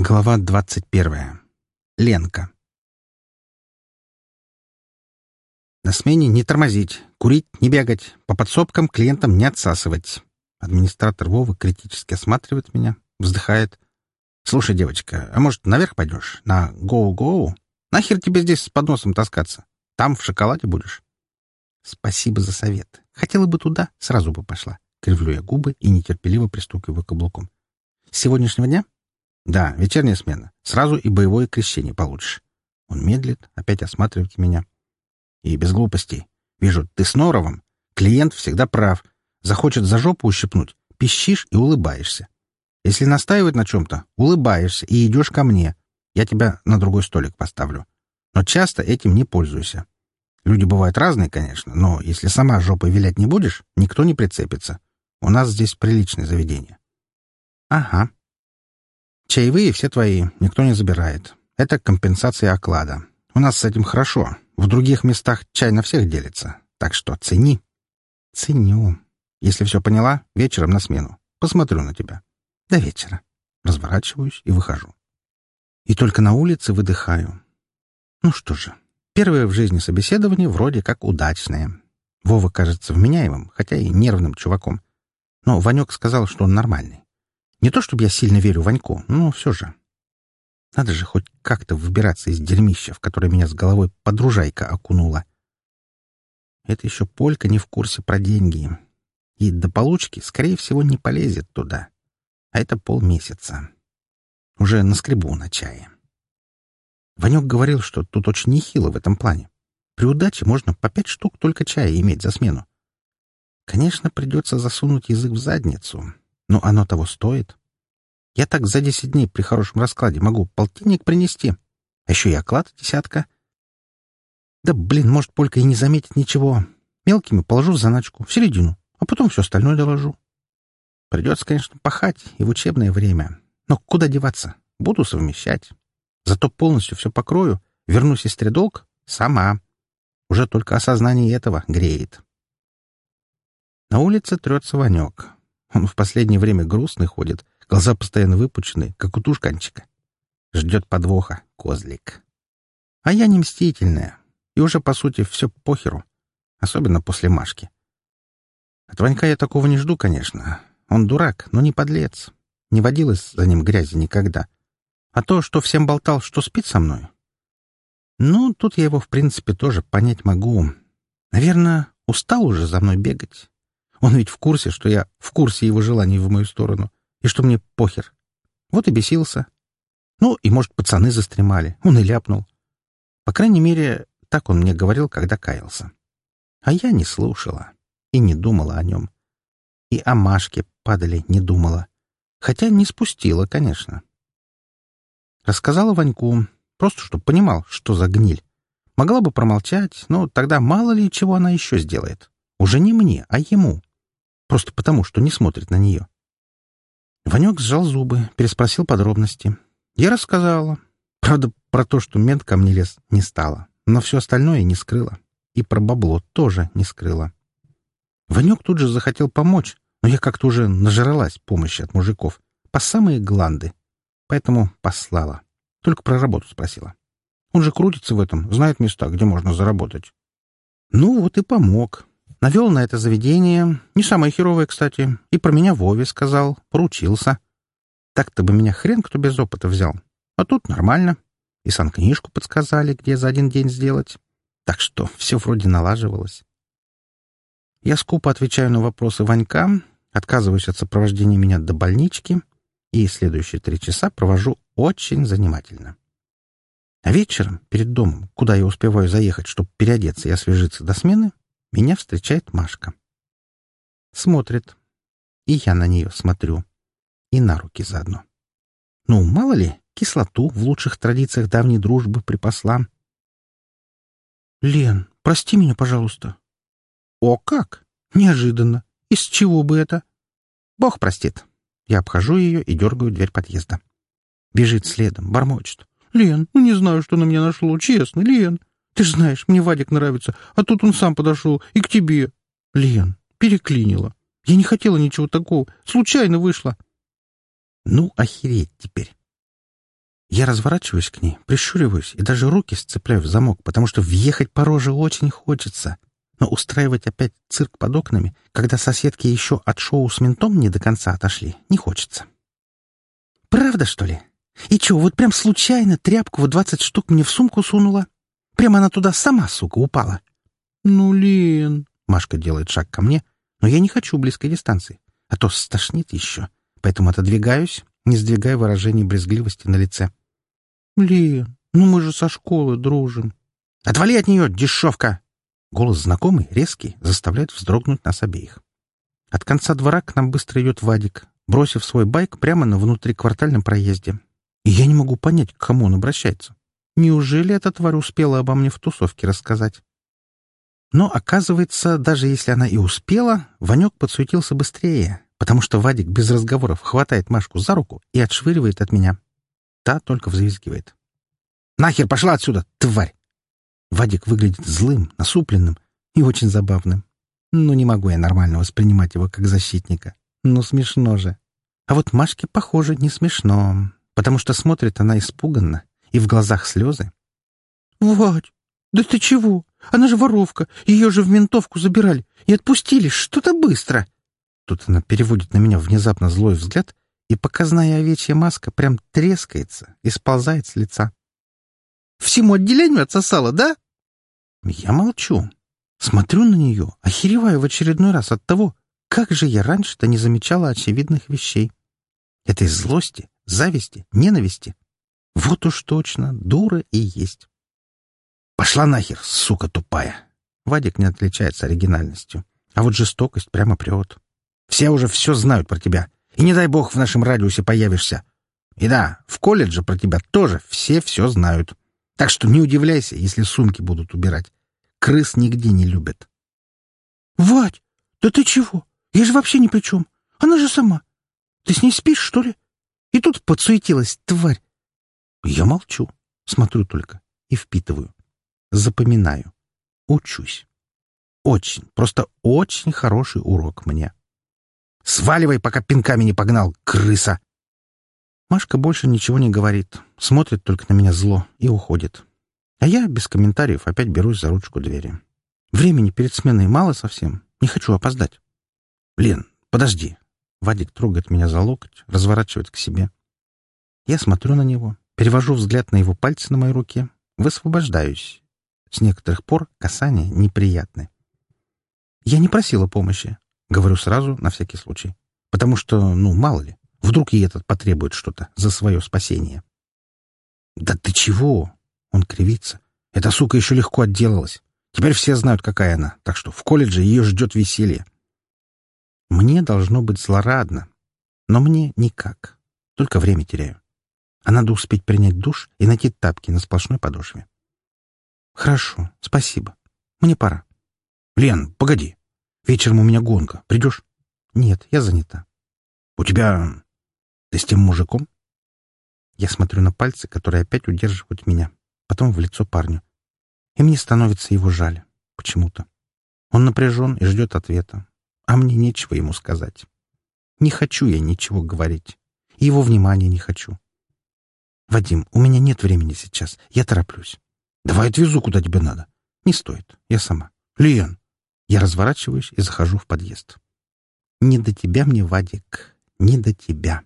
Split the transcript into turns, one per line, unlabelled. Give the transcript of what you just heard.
Глава двадцать первая. Ленка. На смене не тормозить, курить не бегать, по подсобкам клиентам не отсасывать. Администратор Вова критически осматривает меня, вздыхает. «Слушай, девочка, а может, наверх пойдешь? На гоу-гоу? Нахер тебе здесь с подносом таскаться? Там в шоколаде будешь?» «Спасибо за совет. Хотела бы туда, сразу бы пошла». Кривлю я губы и нетерпеливо пристукиваю каблуком. «С сегодняшнего дня?» «Да, вечерняя смена. Сразу и боевое крещение получишь». Он медлит, опять осматривает меня. «И без глупостей. Вижу, ты с Норовым. Клиент всегда прав. Захочет за жопу ущипнуть. Пищишь и улыбаешься. Если настаивает на чем-то, улыбаешься и идешь ко мне. Я тебя на другой столик поставлю. Но часто этим не пользуйся. Люди бывают разные, конечно, но если сама жопой вилять не будешь, никто не прицепится. У нас здесь приличное заведение». «Ага», Чаевые все твои, никто не забирает. Это компенсация оклада. У нас с этим хорошо. В других местах чай на всех делится. Так что цени. Ценю. Если все поняла, вечером на смену. Посмотрю на тебя. До вечера. Разворачиваюсь и выхожу. И только на улице выдыхаю. Ну что же, первое в жизни собеседование вроде как удачное. Вова кажется вменяемым, хотя и нервным чуваком. Но Ванек сказал, что он нормальный. Не то чтобы я сильно верю Ваньку, но все же. Надо же хоть как-то выбираться из дерьмища, в которое меня с головой подружайка окунула. Это еще Полька не в курсе про деньги. И до получки, скорее всего, не полезет туда. А это полмесяца. Уже наскребу на чае. Ванек говорил, что тут очень нехило в этом плане. При удаче можно по пять штук только чая иметь за смену. Конечно, придется засунуть язык в задницу, но оно того стоит. Я так за десять дней при хорошем раскладе могу полтинник принести. А еще и оклад десятка. Да, блин, может, Полька и не заметит ничего. Мелкими положу в заначку, в середину, а потом все остальное доложу. Придется, конечно, пахать и в учебное время. Но куда деваться? Буду совмещать. Зато полностью все покрою, верну сестре долг сама. Уже только осознание этого греет. На улице трется Ванек. Он в последнее время грустный ходит, глаза постоянно выпучены, как у тушканчика. Ждет подвоха, козлик. А я не мстительная, и уже, по сути, все похеру, особенно после Машки. От Ванька я такого не жду, конечно. Он дурак, но не подлец. Не водилась за ним грязи никогда. А то, что всем болтал, что спит со мной. Ну, тут я его, в принципе, тоже понять могу. Наверное, устал уже за мной бегать. Он ведь в курсе, что я в курсе его желаний в мою сторону, и что мне похер. Вот и бесился. Ну, и, может, пацаны застремали. Он и ляпнул. По крайней мере, так он мне говорил, когда каялся. А я не слушала и не думала о нем. И о Машке падали не думала. Хотя не спустила, конечно. Рассказала Ваньку, просто чтобы понимал, что за гниль. Могла бы промолчать, но тогда мало ли чего она еще сделает. Уже не мне, а ему. Просто потому, что не смотрит на нее. Ванек сжал зубы, переспросил подробности. Я рассказала. Правда, про то, что мент ко мне лез, не стало. Но все остальное не скрыла. И про бабло тоже не скрыла. Ванек тут же захотел помочь, но я как-то уже нажралась помощи от мужиков. По самые гланды. Поэтому послала. Только про работу спросила. Он же крутится в этом, знает места, где можно заработать. Ну вот и помог. Навел на это заведение, не самое херовое, кстати, и про меня Вове сказал, поручился. Так-то бы меня хрен кто без опыта взял. А тут нормально. И санкнижку подсказали, где за один день сделать. Так что все вроде налаживалось. Я скупо отвечаю на вопросы Ванька, отказываюсь от сопровождения меня до больнички и следующие три часа провожу очень занимательно. А вечером, перед домом, куда я успеваю заехать, чтобы переодеться и освежиться до смены, меня встречает Машка. Смотрит. И я на нее смотрю. И на руки заодно. Ну, мало ли, кислоту в лучших традициях давней дружбы припасла. «Лен, прости меня, пожалуйста». «О, как? Неожиданно. Из чего бы это?» «Бог простит». Я обхожу ее и дергаю дверь подъезда. Бежит следом, бормочет. «Лен, ну не знаю, что на меня нашло, честно, Лен. Ты ж знаешь, мне Вадик нравится, а тут он сам подошел и к тебе. Лен, переклинила. Я не хотела ничего такого. Случайно вышло. Ну, охереть теперь. Я разворачиваюсь к ней, прищуриваюсь и даже руки сцепляю в замок, потому что въехать по роже очень хочется. Но устраивать опять цирк под окнами, когда соседки еще от шоу с ментом не до конца отошли, не хочется. «Правда, что ли? И че, вот прям случайно тряпку в двадцать штук мне в сумку сунула? Прямо она туда сама, сука, упала?» «Ну, Лен...» — Машка делает шаг ко мне, но я не хочу близкой дистанции, а то стошнит еще, поэтому отодвигаюсь, не сдвигая выражение брезгливости на лице. «Лен, ну мы же со школы дружим». «Отвали от нее, дешевка!» Голос знакомый, резкий, заставляет вздрогнуть нас обеих. От конца двора к нам быстро идет Вадик, бросив свой байк прямо на внутриквартальном проезде. И я не могу понять, к кому он обращается. Неужели эта тварь успела обо мне в тусовке рассказать? Но, оказывается, даже если она и успела, Ванек подсуетился быстрее, потому что Вадик без разговоров хватает Машку за руку и отшвыривает от меня. Та только взвизгивает. «Нахер пошла отсюда, тварь!» Вадик выглядит злым, насупленным и очень забавным. Но не могу я нормально воспринимать его как защитника. Ну, смешно же. А вот Машке, похоже, не смешно, потому что смотрит она испуганно, и в глазах слезы. «Вадь, да ты чего? Она же воровка, ее же в ментовку забирали и отпустили, что-то быстро!» Тут она переводит на меня внезапно злой взгляд, и показная овечья маска прям трескается и сползает с лица. Всему отделению отсосала, да? Я молчу. Смотрю на нее, охереваю в очередной раз от того, как же я раньше-то не замечала очевидных вещей. Этой злости, зависти, ненависти. Вот уж точно, дура и есть. Пошла нахер, сука тупая. Вадик не отличается оригинальностью, а вот жестокость прямо прет. Все уже все знают про тебя, и не дай бог в нашем радиусе появишься. И да, в колледже про тебя тоже все все знают. Так что не удивляйся, если сумки будут убирать. Крыс нигде не любят. — Вадь, да ты чего? Я же вообще ни при чем. Она же сама. Ты с ней спишь, что ли? И тут подсуетилась тварь. Я молчу, смотрю только и впитываю. Запоминаю. Учусь. Очень, просто очень хороший урок мне. Сваливай, пока пинками не погнал, крыса! Машка больше ничего не говорит, смотрит только на меня зло и уходит. А я без комментариев опять берусь за ручку двери. Времени перед сменой мало совсем, не хочу опоздать. «Лен, подожди!» Вадик трогает меня за локоть, разворачивает к себе. Я смотрю на него, перевожу взгляд на его пальцы на моей руке, высвобождаюсь. С некоторых пор касания неприятны. Я не просила помощи, говорю сразу, на всякий случай. Потому что, ну, мало ли. Вдруг ей этот потребует что-то за свое спасение. «Да ты чего?» — он кривится. «Эта сука еще легко отделалась. Теперь все знают, какая она, так что в колледже ее ждет веселье». Мне должно быть злорадно, но мне никак. Только время теряю. А надо успеть принять душ и найти тапки на сплошной подошве. «Хорошо, спасибо. Мне пора». «Лен, погоди. Вечером у меня гонка. Придешь?» «Нет, я занята». «У тебя ты с тем мужиком? Я смотрю на пальцы, которые опять удерживают меня, потом в лицо парню. И мне становится его жаль. Почему-то. Он напряжен и ждет ответа. А мне нечего ему сказать. Не хочу я ничего говорить. Его внимания не хочу. «Вадим, у меня нет времени сейчас. Я тороплюсь». «Давай отвезу, куда тебе надо». «Не стоит. Я сама». «Лен!» Я разворачиваюсь и захожу в подъезд. «Не до тебя мне, Вадик, не до тебя».